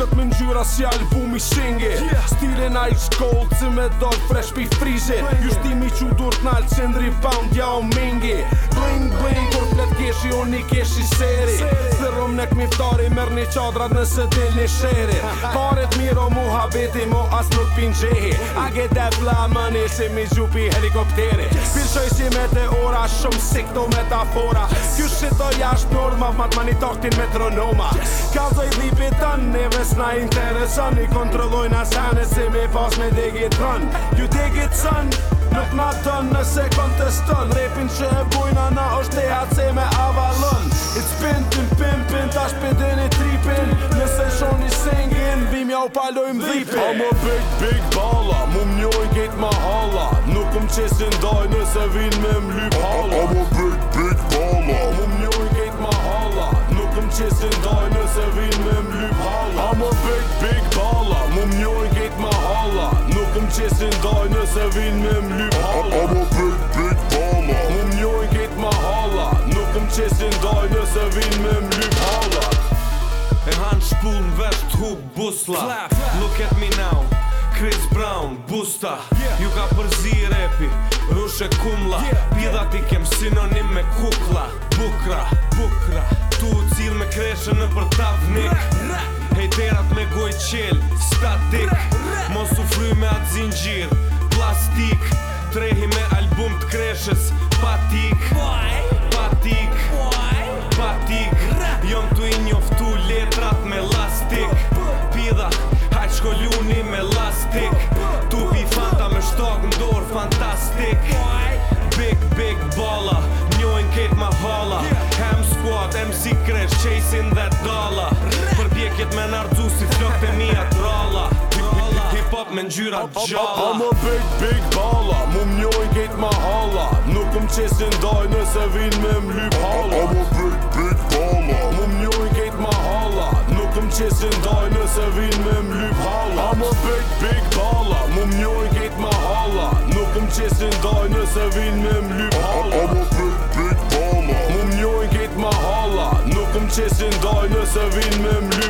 look me ngjyra si albumi shingi Stilin Stile na i shkollë, me dorë fresh pi frizit Ju shtimi që dur t'nalë, cëndri pound, ja o mingi Bling, bling, kur flet keshi, unë i keshi seri Sërëm në këmiftari, mërë një qadrat nëse të një sheri Paret miro mu habeti, mu as nuk pinë gjehi A ge dhe vla mëni, si mi gjupi helikopteri Pilshoj si me te ora, shumë si këto metafora Kjo shqito jasht norma, ma një tohtin metronoma Kazoj dhipit të neves na internet intereson i kontrollojnë asane se me pas me degit rën ju degit sën nuk ma ton nëse konteston repin që e bujna na është të hace me avalon i të pintin pimpin ta shpidin i tripin nëse shoni singin vim ja u paloj më dhipin a big big balla mu më njojnë ma halla nuk më qesin daj nëse vin me mlyp lyp halla a big big qesin daj nëse vin me mly pala Ama big big mama Më mjojn kejt ma hala Nuk më qesin daj nëse vin me mly pala E han shpull në vet t'hu busla Look at me now Chris Brown, Busta yeah. Ju ka përzi i repi, rushe kumla yeah. Pida ti kem sinonim me kukla Bukra, bukra Tu u cil me kreshe në përtavnik Hejterat me goj qel atë zingjir Plastik Trehi me album të kreshës Patik Patik Patik Jom të i njoftu letrat me lastik Pida Hajt shkolluni me lastik Tupi fanta me shtok dor fantastik Big big balla Njojn kejt ma hala Ham squad MC kresh chasing that dollar Përpjekjet me nardzu si mia të bëp me njyra gjalla Amo big big balla Mu mjoj kejt ma halla Nuk um qesin daj nëse vin me mlyp halla Amo big big balla Mu mjoj kejt ma halla Nuk um qesin daj nëse vin me mlyp halla Amo big big balla Mu mjoj kejt ma halla Nuk um qesin daj nëse vin me mlyp halla Amo big big balla Mu mjoj kejt ma halla Nuk um qesin daj nëse vin me mlyp